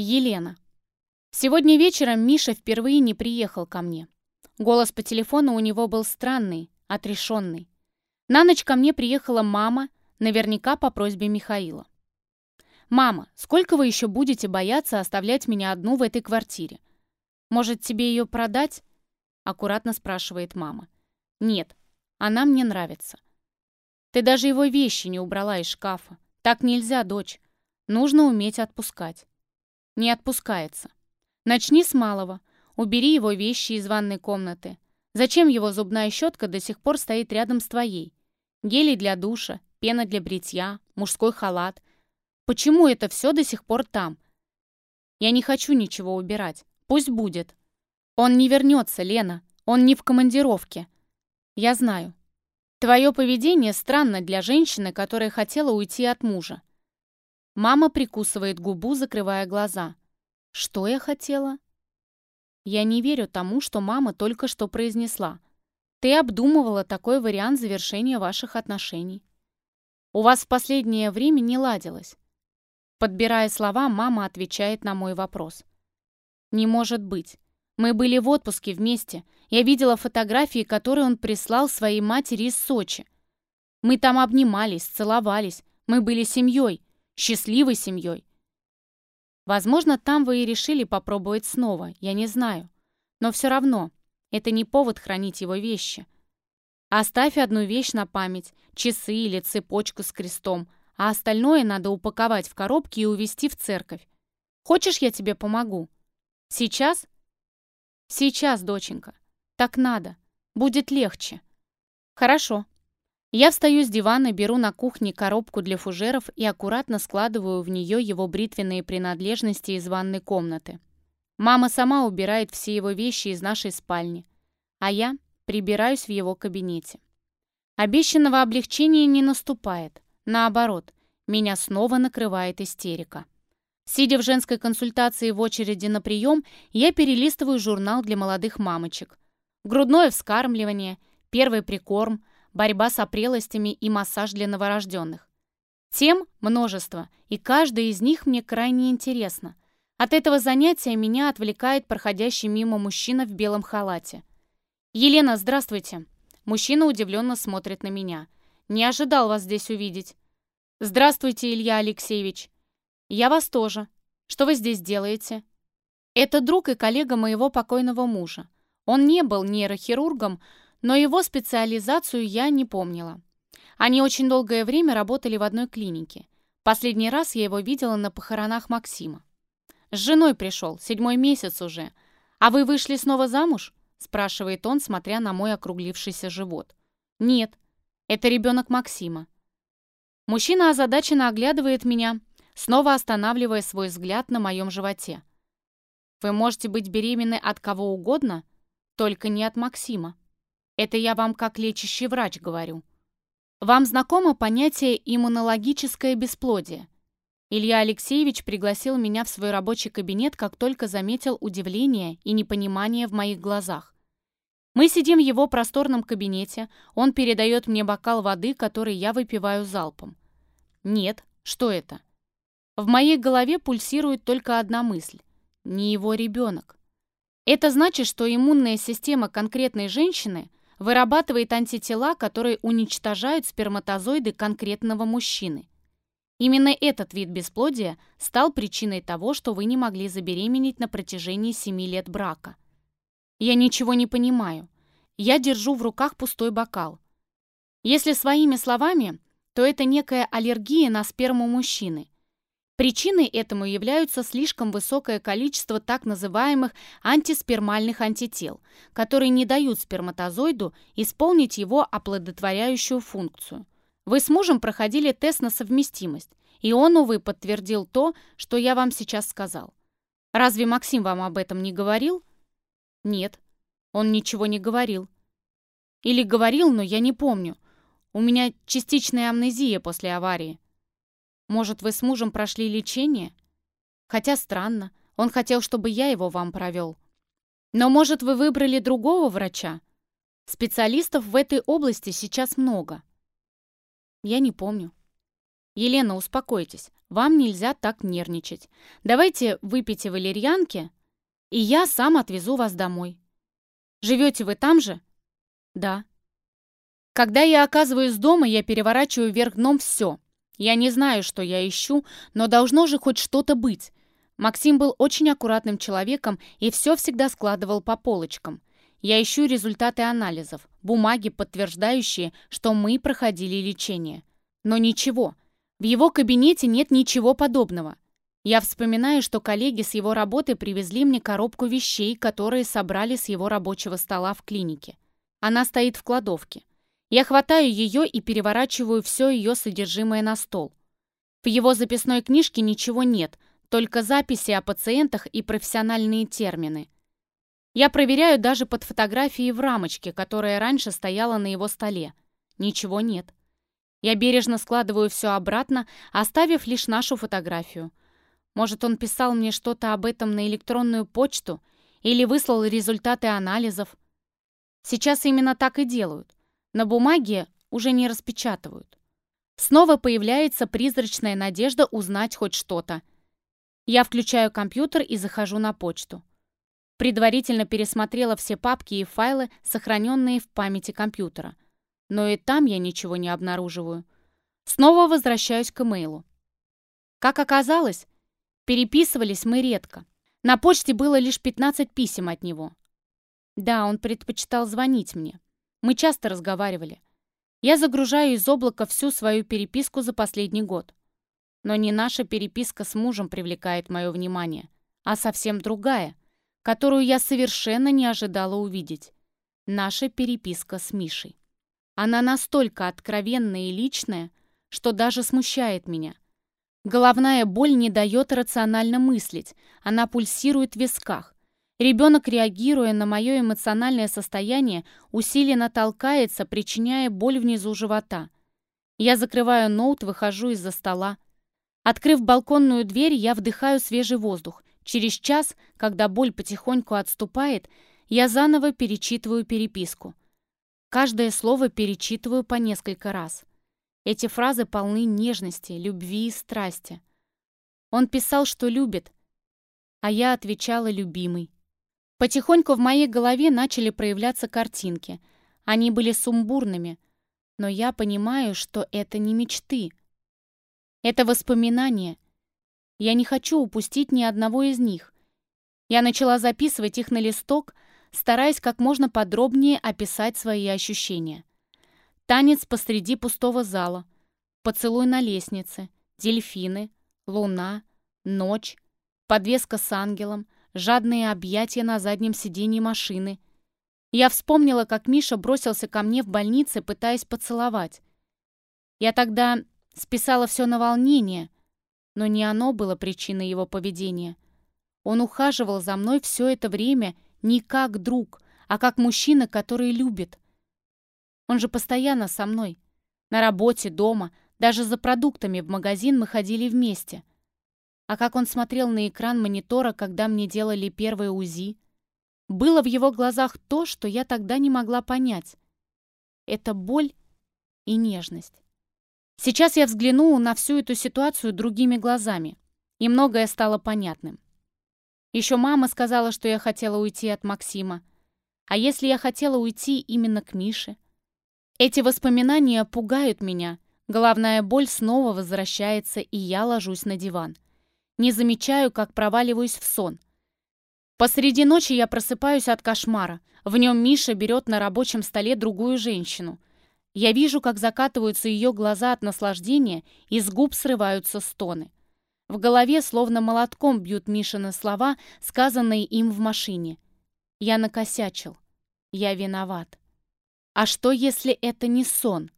Елена. Сегодня вечером Миша впервые не приехал ко мне. Голос по телефону у него был странный, отрешенный. На ночь ко мне приехала мама, наверняка по просьбе Михаила. «Мама, сколько вы еще будете бояться оставлять меня одну в этой квартире? Может, тебе ее продать?» Аккуратно спрашивает мама. «Нет, она мне нравится». «Ты даже его вещи не убрала из шкафа. Так нельзя, дочь. Нужно уметь отпускать» не отпускается. Начни с малого. Убери его вещи из ванной комнаты. Зачем его зубная щетка до сих пор стоит рядом с твоей? Гели для душа, пена для бритья, мужской халат. Почему это все до сих пор там? Я не хочу ничего убирать. Пусть будет. Он не вернется, Лена. Он не в командировке. Я знаю. Твое поведение странно для женщины, которая хотела уйти от мужа. Мама прикусывает губу, закрывая глаза. Что я хотела? Я не верю тому, что мама только что произнесла. Ты обдумывала такой вариант завершения ваших отношений. У вас в последнее время не ладилось. Подбирая слова, мама отвечает на мой вопрос. Не может быть. Мы были в отпуске вместе. Я видела фотографии, которые он прислал своей матери из Сочи. Мы там обнимались, целовались. Мы были семьей счастливой семьей. Возможно, там вы и решили попробовать снова, я не знаю. Но все равно, это не повод хранить его вещи. Оставь одну вещь на память, часы или цепочку с крестом, а остальное надо упаковать в коробки и увезти в церковь. Хочешь, я тебе помогу? Сейчас? Сейчас, доченька. Так надо. Будет легче. Хорошо. Я встаю с дивана, беру на кухне коробку для фужеров и аккуратно складываю в нее его бритвенные принадлежности из ванной комнаты. Мама сама убирает все его вещи из нашей спальни, а я прибираюсь в его кабинете. Обещанного облегчения не наступает. Наоборот, меня снова накрывает истерика. Сидя в женской консультации в очереди на прием, я перелистываю журнал для молодых мамочек. Грудное вскармливание, первый прикорм, борьба с опрелостями и массаж для новорожденных. Тем множество, и каждая из них мне крайне интересна. От этого занятия меня отвлекает проходящий мимо мужчина в белом халате. «Елена, здравствуйте!» Мужчина удивленно смотрит на меня. «Не ожидал вас здесь увидеть». «Здравствуйте, Илья Алексеевич!» «Я вас тоже. Что вы здесь делаете?» «Это друг и коллега моего покойного мужа. Он не был нейрохирургом, но его специализацию я не помнила. Они очень долгое время работали в одной клинике. Последний раз я его видела на похоронах Максима. «С женой пришел, седьмой месяц уже. А вы вышли снова замуж?» спрашивает он, смотря на мой округлившийся живот. «Нет, это ребенок Максима». Мужчина озадаченно оглядывает меня, снова останавливая свой взгляд на моем животе. «Вы можете быть беременны от кого угодно, только не от Максима». Это я вам как лечащий врач говорю. Вам знакомо понятие иммунологическое бесплодие? Илья Алексеевич пригласил меня в свой рабочий кабинет, как только заметил удивление и непонимание в моих глазах. Мы сидим в его просторном кабинете, он передает мне бокал воды, который я выпиваю залпом. Нет, что это? В моей голове пульсирует только одна мысль. Не его ребенок. Это значит, что иммунная система конкретной женщины вырабатывает антитела, которые уничтожают сперматозоиды конкретного мужчины. Именно этот вид бесплодия стал причиной того, что вы не могли забеременеть на протяжении 7 лет брака. Я ничего не понимаю. Я держу в руках пустой бокал. Если своими словами, то это некая аллергия на сперму мужчины – Причиной этому являются слишком высокое количество так называемых антиспермальных антител, которые не дают сперматозоиду исполнить его оплодотворяющую функцию. Вы с мужем проходили тест на совместимость, и он, увы, подтвердил то, что я вам сейчас сказал. Разве Максим вам об этом не говорил? Нет, он ничего не говорил. Или говорил, но я не помню. У меня частичная амнезия после аварии. Может, вы с мужем прошли лечение? Хотя странно, он хотел, чтобы я его вам провел. Но, может, вы выбрали другого врача? Специалистов в этой области сейчас много. Я не помню. Елена, успокойтесь. вам нельзя так нервничать. Давайте выпейте валерьянки, и я сам отвезу вас домой. Живете вы там же? Да. Когда я оказываюсь дома, я переворачиваю вверх дном все. Я не знаю, что я ищу, но должно же хоть что-то быть. Максим был очень аккуратным человеком и все всегда складывал по полочкам. Я ищу результаты анализов, бумаги, подтверждающие, что мы проходили лечение. Но ничего. В его кабинете нет ничего подобного. Я вспоминаю, что коллеги с его работы привезли мне коробку вещей, которые собрали с его рабочего стола в клинике. Она стоит в кладовке. Я хватаю ее и переворачиваю все ее содержимое на стол. В его записной книжке ничего нет, только записи о пациентах и профессиональные термины. Я проверяю даже под фотографией в рамочке, которая раньше стояла на его столе. Ничего нет. Я бережно складываю все обратно, оставив лишь нашу фотографию. Может, он писал мне что-то об этом на электронную почту или выслал результаты анализов. Сейчас именно так и делают. На бумаге уже не распечатывают. Снова появляется призрачная надежда узнать хоть что-то. Я включаю компьютер и захожу на почту. Предварительно пересмотрела все папки и файлы, сохраненные в памяти компьютера – но и там я ничего не обнаруживаю. Снова возвращаюсь к имейлу. Как оказалось, переписывались мы редко. На почте было лишь 15 писем от него. Да, он предпочитал звонить мне. Мы часто разговаривали. Я загружаю из облака всю свою переписку за последний год. Но не наша переписка с мужем привлекает мое внимание, а совсем другая, которую я совершенно не ожидала увидеть. Наша переписка с Мишей. Она настолько откровенная и личная, что даже смущает меня. Головная боль не дает рационально мыслить, она пульсирует в висках. Ребенок, реагируя на мое эмоциональное состояние, усиленно толкается, причиняя боль внизу живота. Я закрываю ноут, выхожу из-за стола. Открыв балконную дверь, я вдыхаю свежий воздух. Через час, когда боль потихоньку отступает, я заново перечитываю переписку. Каждое слово перечитываю по несколько раз. Эти фразы полны нежности, любви и страсти. Он писал, что любит, а я отвечала «любимый». Потихоньку в моей голове начали проявляться картинки. Они были сумбурными, но я понимаю, что это не мечты. Это воспоминания. Я не хочу упустить ни одного из них. Я начала записывать их на листок — стараясь как можно подробнее описать свои ощущения. Танец посреди пустого зала, поцелуй на лестнице, дельфины, луна, ночь, подвеска с ангелом, жадные объятия на заднем сиденье машины. Я вспомнила, как Миша бросился ко мне в больнице, пытаясь поцеловать. Я тогда списала все на волнение, но не оно было причиной его поведения. Он ухаживал за мной все это время не как друг, а как мужчина, который любит. Он же постоянно со мной. На работе, дома, даже за продуктами в магазин мы ходили вместе. А как он смотрел на экран монитора, когда мне делали первое УЗИ. Было в его глазах то, что я тогда не могла понять. Это боль и нежность. Сейчас я взглянула на всю эту ситуацию другими глазами, и многое стало понятным. Еще мама сказала, что я хотела уйти от Максима. А если я хотела уйти именно к Мише? Эти воспоминания пугают меня. Головная боль снова возвращается, и я ложусь на диван. Не замечаю, как проваливаюсь в сон. Посреди ночи я просыпаюсь от кошмара. В нем Миша берет на рабочем столе другую женщину. Я вижу, как закатываются ее глаза от наслаждения, и с губ срываются стоны. В голове словно молотком бьют Мишины слова, сказанные им в машине. «Я накосячил. Я виноват». А что, если это не сон?